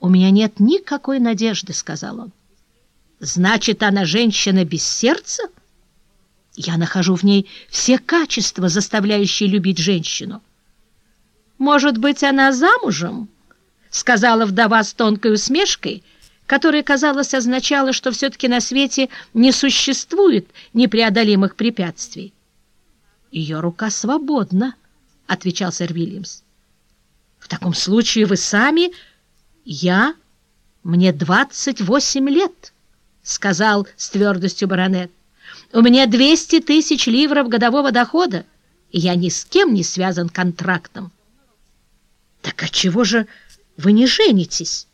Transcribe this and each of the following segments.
«У меня нет никакой надежды», — сказал он. «Значит, она женщина без сердца?» «Я нахожу в ней все качества, заставляющие любить женщину». «Может быть, она замужем?» — сказала вдова с тонкой усмешкой, которая, казалось, означала, что все-таки на свете не существует непреодолимых препятствий. «Ее рука свободна», — отвечал сэр Вильямс. «В таком случае вы сами...» «Я? Мне двадцать восемь лет», — сказал с твердостью баронет. «У меня двести тысяч ливров годового дохода, и я ни с кем не связан контрактом». «Так отчего же вы не женитесь?»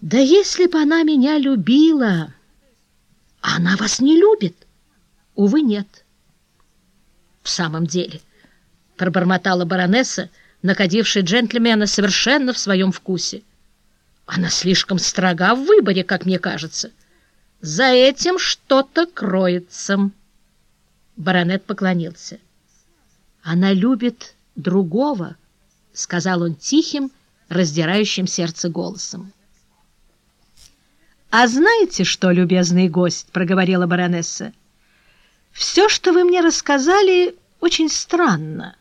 «Да если бы она меня любила...» «Она вас не любит?» «Увы, нет». «В самом деле...» — пробормотала баронесса, — находивший джентльмена совершенно в своем вкусе. Она слишком строга в выборе, как мне кажется. За этим что-то кроется. Баронет поклонился. Она любит другого, — сказал он тихим, раздирающим сердце голосом. «А знаете что, любезный гость?» — проговорила баронесса. «Все, что вы мне рассказали, очень странно».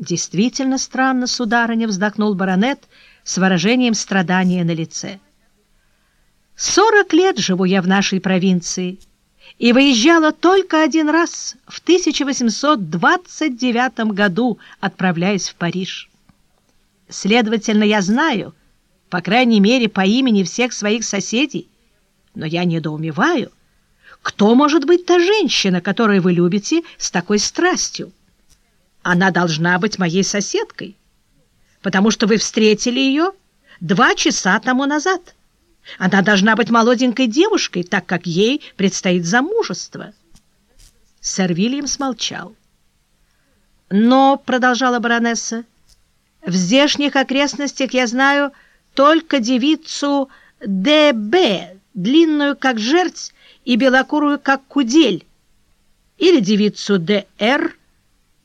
«Действительно странно, сударыня», — вздохнул баронет с выражением страдания на лице. «Сорок лет живу я в нашей провинции и выезжала только один раз в 1829 году, отправляясь в Париж. Следовательно, я знаю, по крайней мере, по имени всех своих соседей, но я недоумеваю, кто может быть та женщина, которую вы любите с такой страстью?» Она должна быть моей соседкой, потому что вы встретили ее два часа тому назад. Она должна быть молоденькой девушкой, так как ей предстоит замужество. Сэр Вильям смолчал. «Но, — продолжала баронесса, — в здешних окрестностях я знаю только девицу Д.Б., длинную, как жерть, и белокурую, как кудель, или девицу Д.Р.,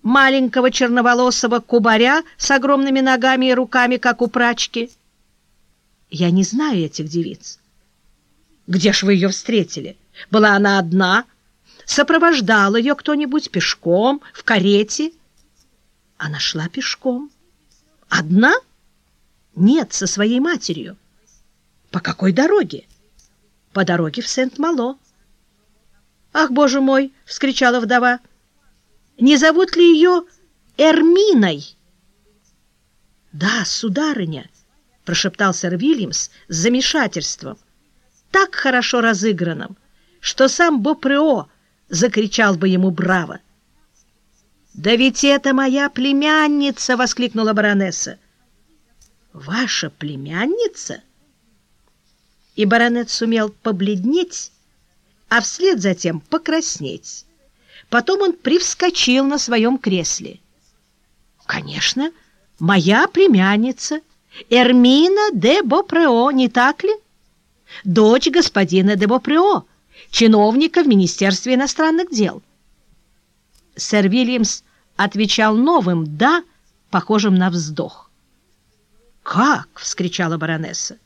маленького черноволосого кубаря с огромными ногами и руками, как у прачки. Я не знаю этих девиц. Где ж вы ее встретили? Была она одна? Сопровождал ее кто-нибудь пешком, в карете? Она шла пешком. Одна? Нет, со своей матерью. По какой дороге? По дороге в Сент-Мало. «Ах, боже мой!» — вскричала вдова — не зовут ли ее Эрминой? — Да, сударыня, — прошептал сэр Вильямс с замешательством, так хорошо разыгранным, что сам Бопрео закричал бы ему «Браво!». «Да ведь это моя племянница!» — воскликнула баронесса. «Ваша племянница?» И баронет сумел побледнеть, а вслед затем покраснеть. Потом он привскочил на своем кресле. «Конечно, моя племянница, Эрмина де Бопрео, не так ли? Дочь господина де Бопрео, чиновника в Министерстве иностранных дел». Сэр Вильямс отвечал новым «да», похожим на вздох. «Как?» — вскричала баронесса.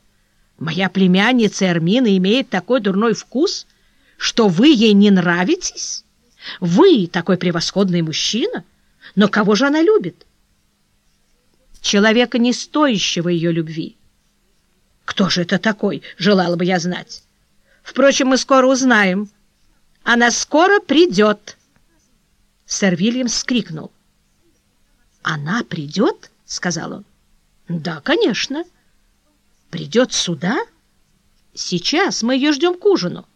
«Моя племянница Эрмина имеет такой дурной вкус, что вы ей не нравитесь?» Вы такой превосходный мужчина, но кого же она любит? Человека, не стоящего ее любви. Кто же это такой, желала бы я знать. Впрочем, мы скоро узнаем. Она скоро придет. Сэр Вильям вскрикнул. «Она придет?» — сказал он. «Да, конечно. Придет сюда? Сейчас мы ее ждем к ужину».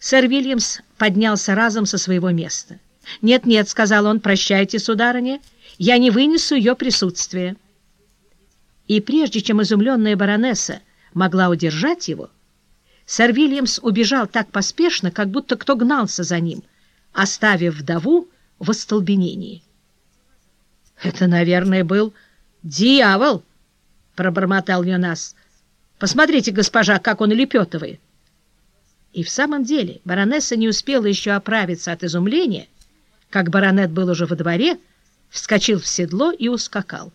Сэр Вильямс поднялся разом со своего места. «Нет-нет», — сказал он, — «прощайте, сударыня, я не вынесу ее присутствие». И прежде чем изумленная баронесса могла удержать его, сэр Вильямс убежал так поспешно, как будто кто гнался за ним, оставив вдову в остолбенении. «Это, наверное, был дьявол», — пробормотал Юнас. «Посмотрите, госпожа, как он лепетывает». И в самом деле баронесса не успела еще оправиться от изумления, как баронет был уже во дворе, вскочил в седло и ускакал.